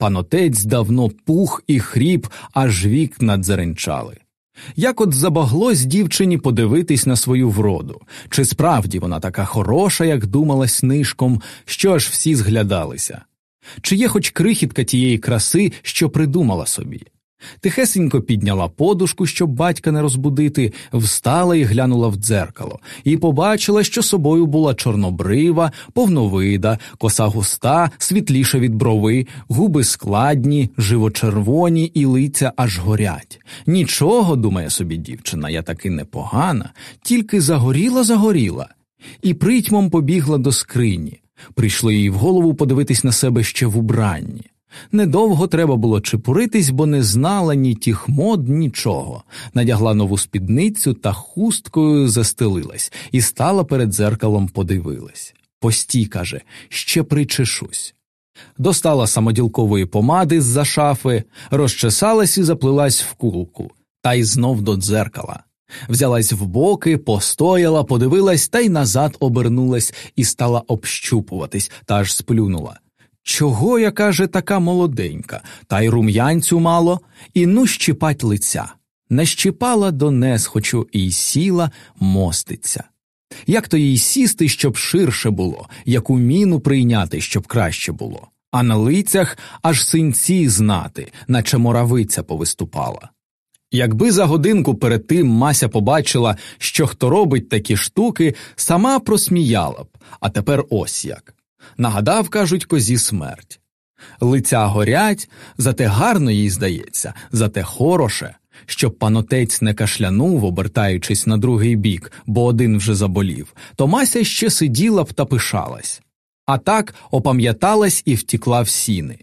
Панотець давно пух і хріп, аж вікна надзеренчали. Як от забаглось дівчині подивитись на свою вроду, чи справді вона така хороша, як думалась нишком, що аж всі зглядалися, чи є хоч крихітка тієї краси, що придумала собі. Тихесенько підняла подушку, щоб батька не розбудити, встала і глянула в дзеркало, і побачила, що собою була чорнобрива, повновида, коса густа, світліша від брови, губи складні, живочервоні і лиця аж горять. Нічого, думає собі дівчина, я таки непогана, тільки загоріла, загоріла, і притьмом побігла до скрині. Прийшло їй в голову подивитись на себе ще в убранні. Недовго треба було чепуритись, бо не знала ні тих мод, нічого. Надягла нову спідницю та хусткою застелилась і стала перед дзеркалом подивилась. Постій, каже, ще причешусь. Достала самоділкової помади з за шафи, розчесалась і заплилась в кулку, та й знов до дзеркала. Взялась в боки, постояла, подивилась та й назад обернулась і стала общупуватись, та аж сплюнула. Чого я, каже, така молоденька, та й рум'янцю мало, і ну щіпать лиця. Нащіпала до несхочу і сіла, моститься. Як то їй сісти, щоб ширше було, яку міну прийняти, щоб краще було, а на лицях аж синці знати, наче моравиця повиступала. Якби за годинку перед тим Мася побачила, що хто робить такі штуки, сама просміяла б, а тепер ось як. Нагадав, кажуть, козі смерть. Лиця горять, зате гарно їй здається, зате хороше, щоб панотець не кашлянув, обертаючись на другий бік, бо один вже заболів, то Мася ще сиділа б та пишалась. А так опам'яталась і втікла в сіни.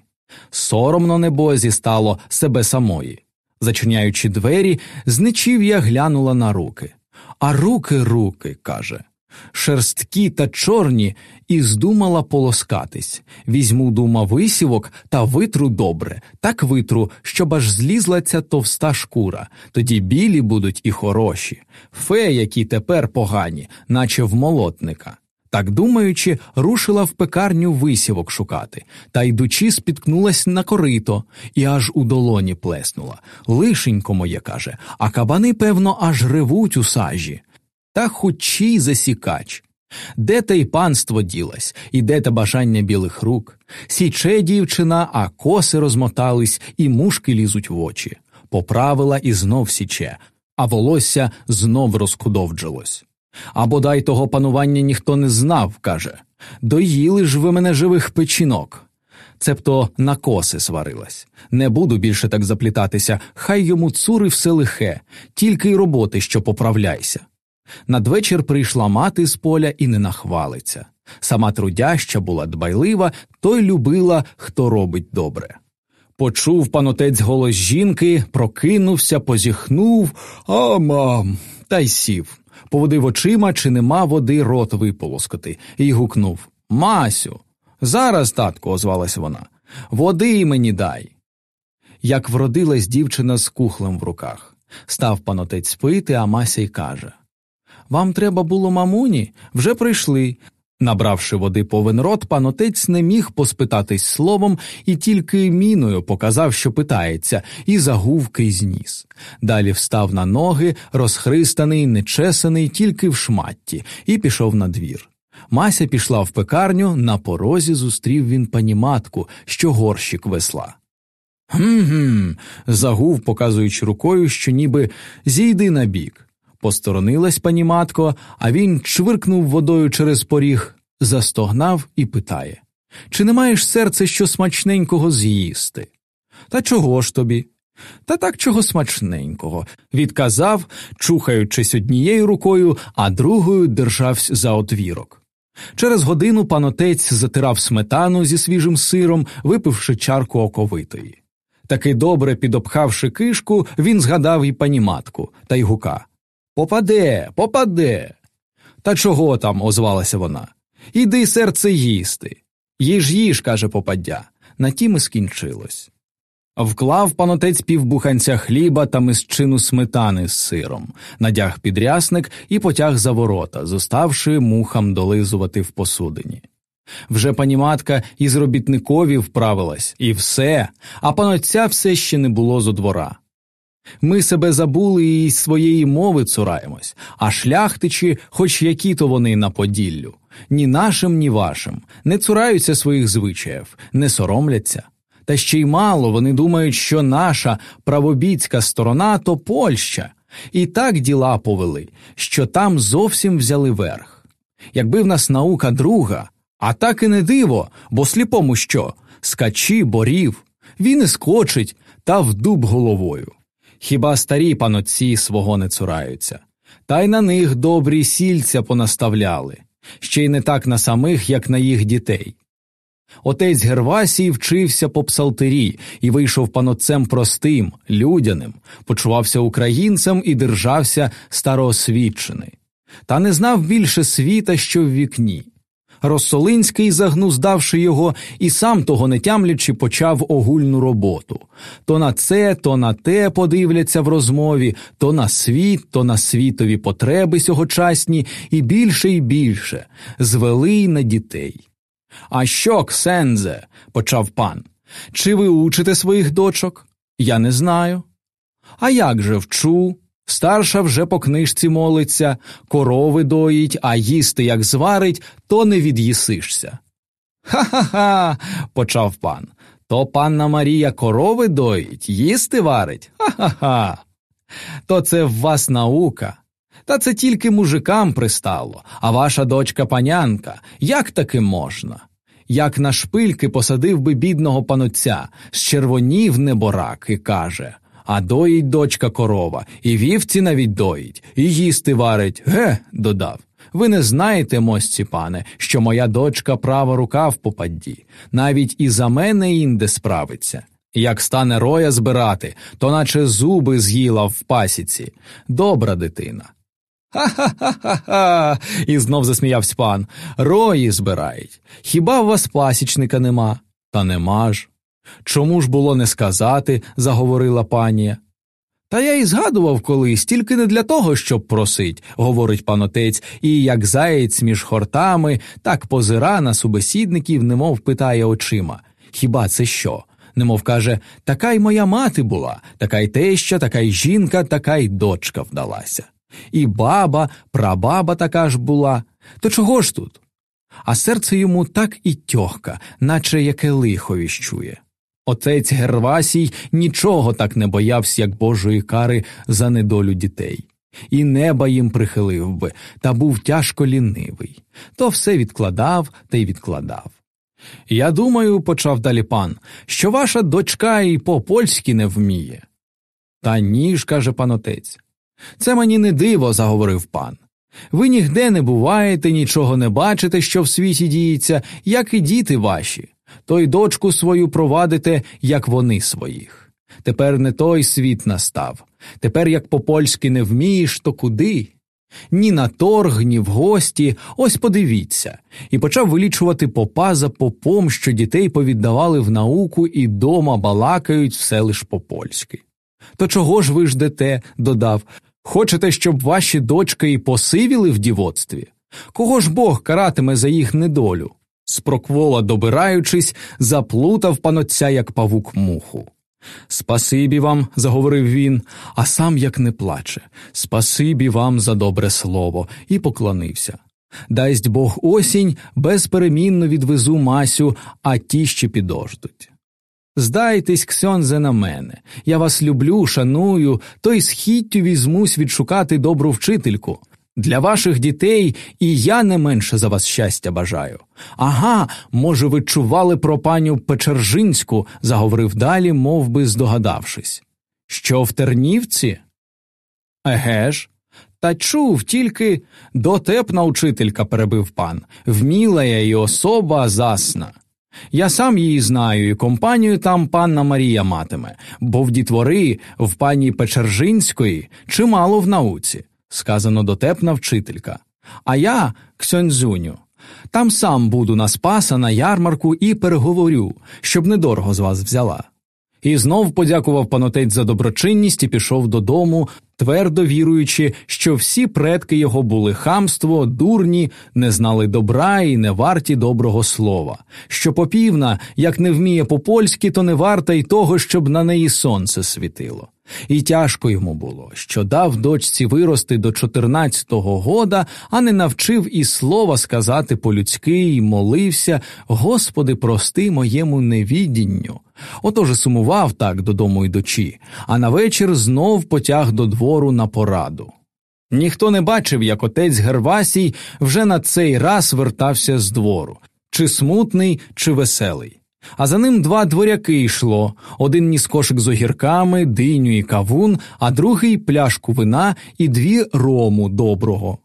Соромно небозі стало себе самої. Зачиняючи двері, зничів'я глянула на руки. А руки, руки, каже шерсткі та чорні, і здумала полоскатись. Візьму, дума, висівок та витру добре, так витру, щоб аж злізла ця товста шкура, тоді білі будуть і хороші, фе, які тепер погані, наче в молотника. Так думаючи, рушила в пекарню висівок шукати, та йдучи, спіткнулась на корито і аж у долоні плеснула. Лишенько моє каже, а кабани, певно, аж ревуть у сажі та хучий засікач. Де те й панство ділась, і де те бажання білих рук? Січе дівчина, а коси розмотались, і мушки лізуть в очі. Поправила і знов січе, а волосся знов розкудовджилось. А бодай того панування ніхто не знав, каже доїли ж ви мене живих печінок. Цебто на коси сварилась. Не буду більше так заплітатися, хай йому цури все лихе, тільки й роботи, що поправляйся. Надвечір прийшла мати з поля і не нахвалиться. Сама трудяща була дбайлива, то й любила, хто робить добре. Почув панотець голос жінки, прокинувся, позіхнув, а мам, та й сів. Поводив очима, чи нема води рот виполоскати, і гукнув Масю, зараз, татко, озвалась вона, води мені дай. Як вродилась дівчина з кухлем в руках. Став панотець пити, а Мася й каже вам треба було мамуні, вже прийшли. Набравши води повен рот, пан отець не міг поспитатись словом і тільки міною показав, що питається, і загувки зніс. Далі встав на ноги, розхристаний, нечесаний, тільки в шматті, і пішов на двір. Мася пішла в пекарню, на порозі зустрів він паніматку, що горщик весла. Гм-гм, загув, показуючи рукою, що ніби зійди на бік. Посторонилась пані матко, а він чвиркнув водою через поріг, застогнав і питає Чи не маєш серце що смачненького з'їсти? Та чого ж тобі? Та так чого смачненького, відказав, чухаючись однією рукою, а другою держався за отвірок. Через годину панотець затирав сметану зі свіжим сиром, випивши чарку оковитої. Таки добре підопхавши кишку, він згадав і паніматку та й гука. Попаде, попаде. Та чого там? озвалася вона. Іди серце їсти. Їж їж, каже попаддя. На тім і скінчилось. Вклав панотець півбуханця хліба та мисчину сметани з сиром, надяг підрясник і потяг за ворота, зоставши мухам долизувати в посудині. Вже пані матка із робітникові вправилась, і все, а панотця все ще не було зо двора. Ми себе забули і своєї мови цураємось, а шляхтичі, хоч які то вони на Поділлю, ні нашим, ні вашим, не цураються своїх звичаїв, не соромляться. Та ще й мало вони думають, що наша правобіцька сторона то Польща, і так діла повели, що там зовсім взяли верх. Якби в нас наука друга, а так і не диво, бо сліпому що скачі, борів, він і скочить та в дуб головою. Хіба старі панотці свого не цураються, та й на них добрі сільця понаставляли, ще й не так на самих, як на їх дітей. Отець Гервасій вчився по псалтирі і вийшов панотцем простим, людяним, почувався українцем і держався староосвідчений, та не знав більше світа, що в вікні. Росолинський, загнуздавши його, і сам того не тямлячи, почав огульну роботу. То на це, то на те подивляться в розмові, то на світ, то на світові потреби сьогочасні, і більше і більше звели й на дітей. А що, Ксензе? почав пан. Чи ви учите своїх дочок? Я не знаю. А як же вчу? Старша вже по книжці молиться, корови доїть, а їсти як зварить, то не від'їсишся. Ха ха ха. почав пан. То панна Марія корови доїть, їсти варить? Ха ха ха. То це в вас наука. Та це тільки мужикам пристало, а ваша дочка панянка, як таки можна? Як на шпильки посадив би бідного панотця, з червонів неборак і каже а доїть дочка корова, і вівці навіть доїть, і їсти варить. Ге, додав. Ви не знаєте, мосці пане, що моя дочка права рука в попадді, навіть і за мене інде справиться. Як стане роя збирати, то наче зуби з'їла в пасіці. Добра дитина. Ха-ха-ха. ха І знов засміявся пан. Рої збирають. Хіба у вас пасічника нема? Та нема ж. Чому ж було не сказати, заговорила панія. Та я й згадував колись, тільки не для того, щоб просить, говорить пан отець, і як заєць між хортами, так позира на субесідників, немов питає очима Хіба це що? Немов каже, така й моя мати була, така й теща, така й жінка, така й дочка вдалася. І баба, прабаба така ж була. То чого ж тут? А серце йому так і тьохка, наче яке лихо віщує. Отець Гервасій нічого так не боявся, як Божої кари за недолю дітей, і неба їм прихилив би, та був тяжко лінивий, то все відкладав та й відкладав. Я думаю, почав далі пан, що ваша дочка і по польськи не вміє. Та ні ж, каже пан отець. Це мені не диво, заговорив пан. Ви нігде не буваєте, нічого не бачите, що в світі діється, як і діти ваші то й дочку свою провадите, як вони своїх. Тепер не той світ настав. Тепер, як по польськи не вмієш, то куди? Ні на торг, ні в гості, ось подивіться, і почав вилічувати попа за попом, що дітей повіддавали в науку і дома балакають все лиш по польськи. То чого ж ви ждете? додав. Хочете, щоб ваші дочки і посивіли в дівоцтві? Кого ж Бог каратиме за їх недолю? Спроквола, добираючись, заплутав панотця, як павук муху. Спасибі вам, заговорив він, а сам як не плаче. Спасибі вам за добре слово, і поклонився. Дасть Бог осінь, безперемінно відвезу Масю, а ті ще підождуть. Здайтесь, Ксьонзе, на мене. Я вас люблю, шаную, то й східтю візьмусь відшукати добру вчительку. Для ваших дітей і я не менше за вас щастя бажаю. Ага, може, ви чували про паню Печержинську, заговорив далі, мов би здогадавшись. Що в Тернівці? Еге ж. Та чув, тільки дотепна учителька, перебив пан, вміла я і особа засна. Я сам її знаю, і компанію там панна Марія матиме, бо в дітвори в пані Печержинської чимало в науці сказано дотепна вчителька. А я, Ксьонзюню, там сам буду на спаса на ярмарку і переговорю, щоб недорого з вас взяла. І знов подякував панотець за доброчинність і пішов додому, твердо віруючи, що всі предки його були хамство, дурні, не знали добра і не варті доброго слова. Що попівна, як не вміє по польськи, то не варта й того, щоб на неї сонце світило. І тяжко йому було, що дав дочці вирости до 14-го года, а не навчив і слова сказати по-людськи, і молився Господи, прости моєму невідінню. Отож сумував так додому йдучи, а на вечір знов потяг до двору на пораду. Ніхто не бачив, як отець Гервасій вже на цей раз вертався з двору, чи смутний, чи веселий. А за ним два дворяки йшло один ніс кошик з огірками, диню і кавун, а другий пляшку вина і дві рому доброго.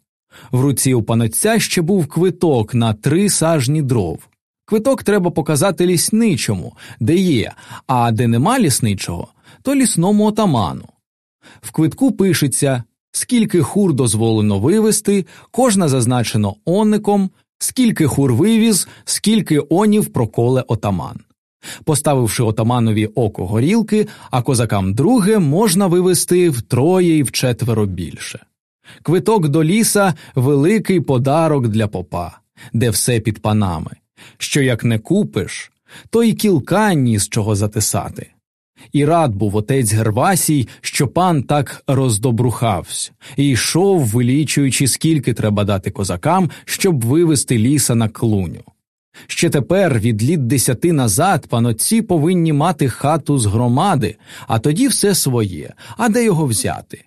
В руці у панотця ще був квиток на три сажні дров. Квиток треба показати лісничому, де є, а де нема лісничого, то лісному отаману. В квитку пишеться, скільки хур дозволено вивезти, кожна зазначено онником, скільки хур вивіз, скільки онів проколе отаман. Поставивши отаманові око горілки, а козакам друге можна вивезти втроє і вчетверо більше. Квиток до ліса великий подарок для попа, де все під панами що як не купиш, то й кілка ні з чого затисати. І рад був отець Гервасій, що пан так роздобрухався, і йшов, вилічуючи, скільки треба дати козакам, щоб вивести ліса на клуню. Ще тепер, від літ десяти назад, панотці повинні мати хату з громади, а тоді все своє, а де його взяти.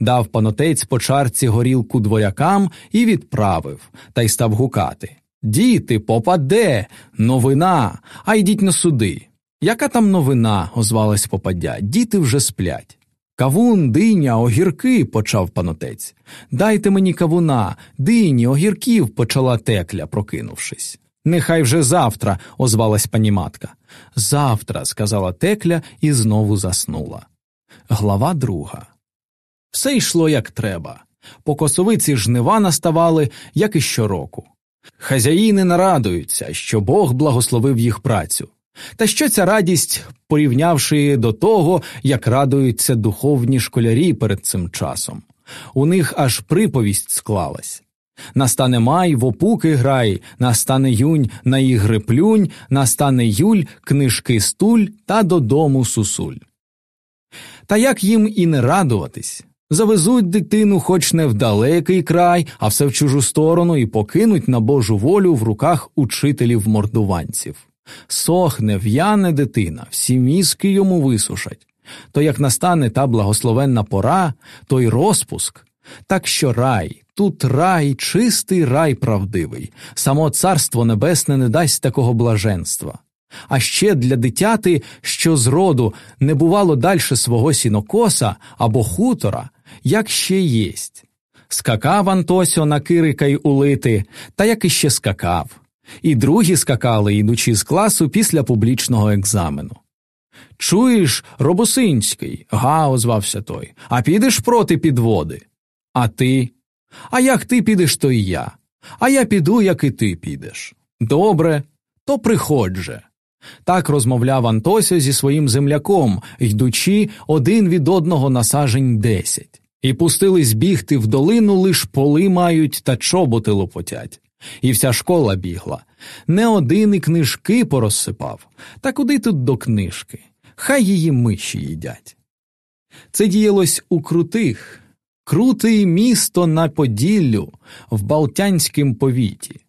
Дав панотець по чарці горілку дворякам і відправив, та й став гукати Діти, попаде, новина, а йдіть на суди. Яка там новина? озвалась попадя. Діти вже сплять. Кавун, диня, огірки, почав панотець. Дайте мені кавуна, дині, огірків, почала текля, прокинувшись. Нехай вже завтра, озвалась пані матка. Завтра, сказала текля і знову заснула. Глава друга. Все йшло як треба. По косовиці жнива наставали, як і щороку. Хазяїни нарадуються, що Бог благословив їх працю. Та що ця радість, порівнявши до того, як радуються духовні школярі перед цим часом, у них аж приповість склалась. Настане май, в опуки грай, настане юнь на ігри плюнь, настане юль, книжки стуль та додому сусуль. Та як їм і не радуватись? Завезуть дитину хоч не в далекий край, а все в чужу сторону і покинуть на Божу волю в руках учителів мордуванців. Сохне, в'яне дитина, всі мізки йому висушать. То як настане та благословенна пора, то й розпуск. Так що рай, тут рай, чистий рай правдивий, само царство небесне не дасть такого блаженства. А ще для дитяти, що зроду не бувало дальше свого сінокоса або хутора, як ще єсть. Скакав Антосьо на кирика й улити, та як іще скакав, і другі скакали, ідучи з класу після публічного екзамену. Чуєш, Робосинський, га, озвався той, а підеш проти підводи? А ти? А як ти підеш, то й я. А я піду, як і ти підеш. Добре, то приходь же. Так розмовляв Антося зі своїм земляком, йдучи один від одного на сажень десять, і пустились бігти в долину, лиш поли мають та чоботи лопотять. І вся школа бігла. Не один і книжки порозсипав. Та куди тут до книжки? Хай її миші їдять. Це діялось у крутих, крутий місто на Поділлю в Балтянськім повіті.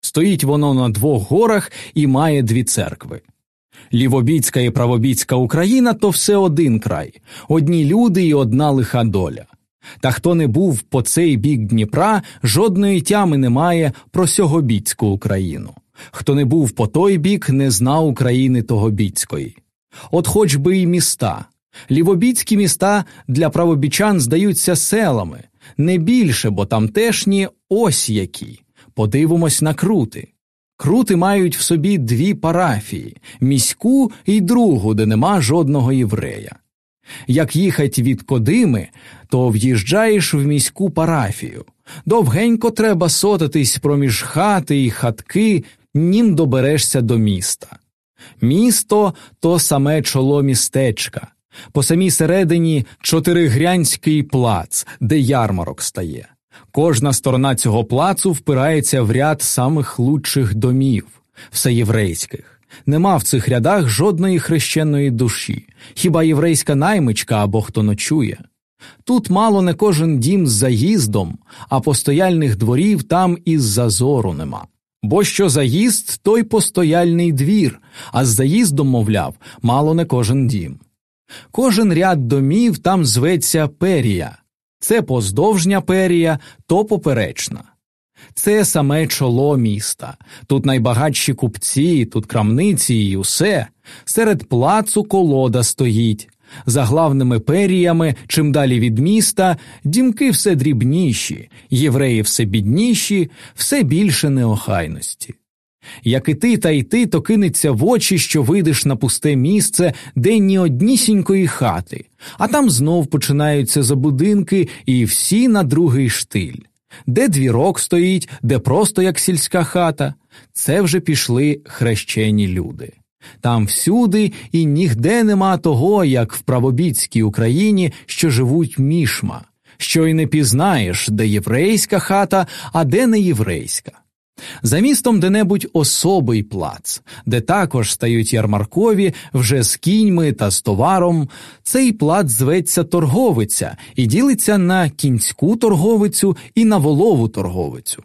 Стоїть воно на двох горах і має дві церкви. Лівобіцька і правобіцька Україна то все один край, одні люди і одна лиха доля. Та хто не був по цей бік Дніпра, жодної тями не має про сьогобіцьку Україну. Хто не був по той бік, не знав України тогобіцької. От хоч би й міста. Лівобіцькі міста для правобічан здаються селами, не більше, бо тамтешні ось які. Подивимось на крути. Крути мають в собі дві парафії міську і другу, де нема жодного єврея. Як їхать від Кодими, то в'їжджаєш в міську парафію. Довгенько треба сотитись проміж хати і хатки, нім доберешся до міста. Місто то саме чоло містечка, по самій середині чотиригрянський плац, де ярмарок стає. Кожна сторона цього плацу впирається в ряд самих лучших домів, всеєврейських. Нема в цих рядах жодної хрещеної душі, хіба єврейська наймичка або хто ночує. Тут мало не кожен дім з заїздом, а постояльних дворів там із зазору нема. Бо що заїзд, той постояльний двір, а з заїздом, мовляв, мало не кожен дім. Кожен ряд домів там зветься перія, це поздовжня перія, то поперечна. Це саме чоло міста. Тут найбагатші купці, тут крамниці і усе. Серед плацу колода стоїть. За главними періями, чим далі від міста, дімки все дрібніші, євреї все бідніші, все більше неохайності. Як і ти та й ти, то кинеться в очі, що вийдеш на пусте місце, де ні однісінької хати, а там знов починаються забудинки і всі на другий штиль. Де двірок стоїть, де просто як сільська хата, це вже пішли хрещені люди. Там всюди і нігде нема того, як в правобіцькій Україні, що живуть мішма, що й не пізнаєш, де єврейська хата, а де не єврейська. За містом де-небудь особий плац, де також стають ярмаркові вже з кіньми та з товаром. Цей плац зветься торговиця і ділиться на кінську торговицю і на волову торговицю.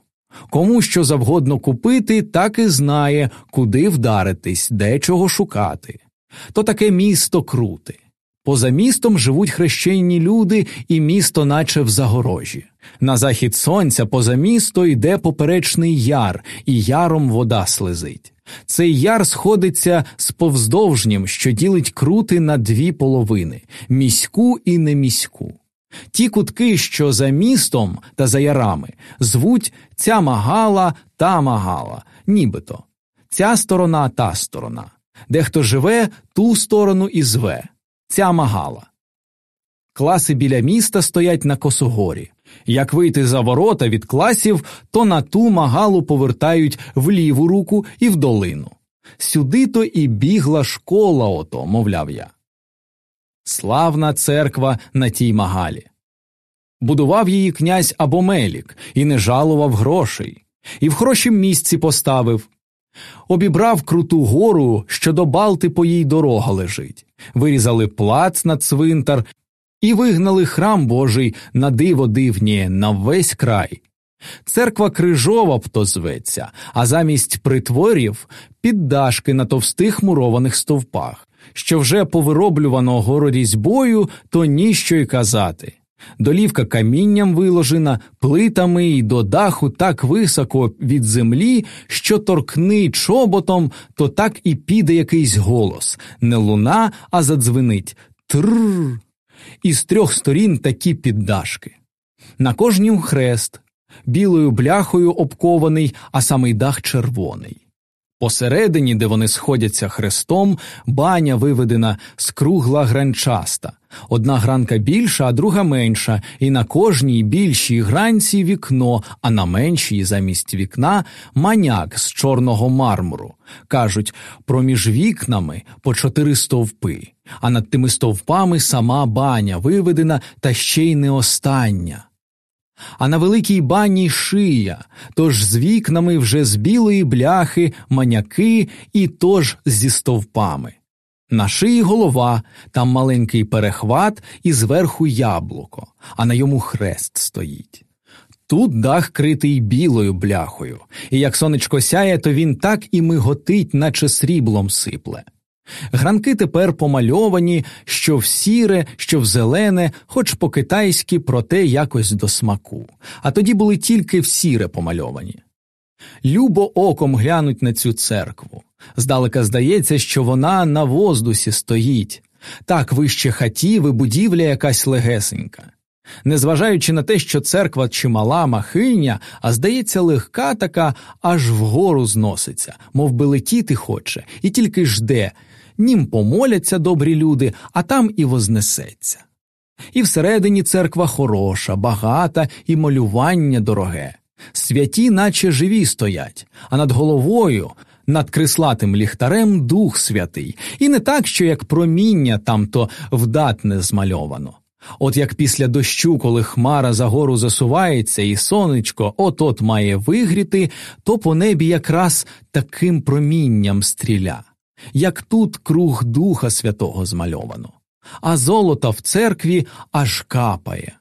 Кому що завгодно купити, так і знає, куди вдаритись, де чого шукати. То таке місто круте. Поза містом живуть хрещенні люди, і місто, наче в загорожі. На захід сонця поза місто йде поперечний яр, і яром вода слизить. Цей яр сходиться з повздовжнім, що ділить крути на дві половини міську і неміську. Ті кутки, що за містом та за ярами, звуть ця магала та магала, нібито ця сторона та сторона. Дехто живе ту сторону і зве ця магала. Класи біля міста стоять на косогорі. Як вийти за ворота від класів, то на ту магалу повертають в ліву руку і в долину. Сюди то і бігла школа, ото, мовляв я. Славна церква на тій магалі. Будував її князь Абомелік і не жалував грошей, і в хорошім місці поставив. Обібрав круту гору, що до Балти по їй дорога лежить, вирізали плац на цвинтар і вигнали храм Божий на диво дивні на весь край. Церква крижова бто зветься, а замість притворів піддашки на товстих мурованих стовпах, що вже повироблювано горорізьбою, то ніщо й казати. Долівка камінням виложена, плитами і до даху так високо від землі, що торкни чоботом, то так і піде якийсь голос не луна, а задзвенить трррр. І з трьох сторін такі піддашки. На кожнім хрест, білою бляхою обкований, а самий дах червоний. Посередині, де вони сходяться хрестом, баня виведена скругла гранчаста, одна гранка більша, а друга менша, і на кожній більшій гранці вікно, а на меншій замість вікна маняк з чорного мармуру. Кажуть, проміж вікнами по чотири стовпи, а над тими стовпами сама баня виведена та ще й не остання а на великій бані шия, тож з вікнами вже з білої бляхи, маняки і тож зі стовпами. На шиї голова, там маленький перехват і зверху яблуко, а на йому хрест стоїть. Тут дах критий білою бляхою, і як сонечко сяє, то він так і миготить, наче сріблом сипле. Гранки тепер помальовані, що в сіре, що в зелене, хоч по китайськи, проте якось до смаку, а тоді були тільки в сіре помальовані. Любо оком глянуть на цю церкву. Здалека здається, що вона на воздусі стоїть, так вище хатів і будівля якась легесенька. Незважаючи на те, що церква чимала махиня, а здається, легка така, аж вгору зноситься, мов би летіти хоче, і тільки жде, нім помоляться добрі люди, а там і вознесеться. І всередині церква хороша, багата і малювання дороге. Святі, наче живі стоять, а над головою над крислатим ліхтарем Дух Святий, і не так, що як проміння там то вдатне змальовано. От як після дощу, коли хмара за гору засувається, і сонечко от от має вигріти, то по небі якраз таким промінням стріля, як тут круг Духа Святого змальовано, а золото в церкві аж капає.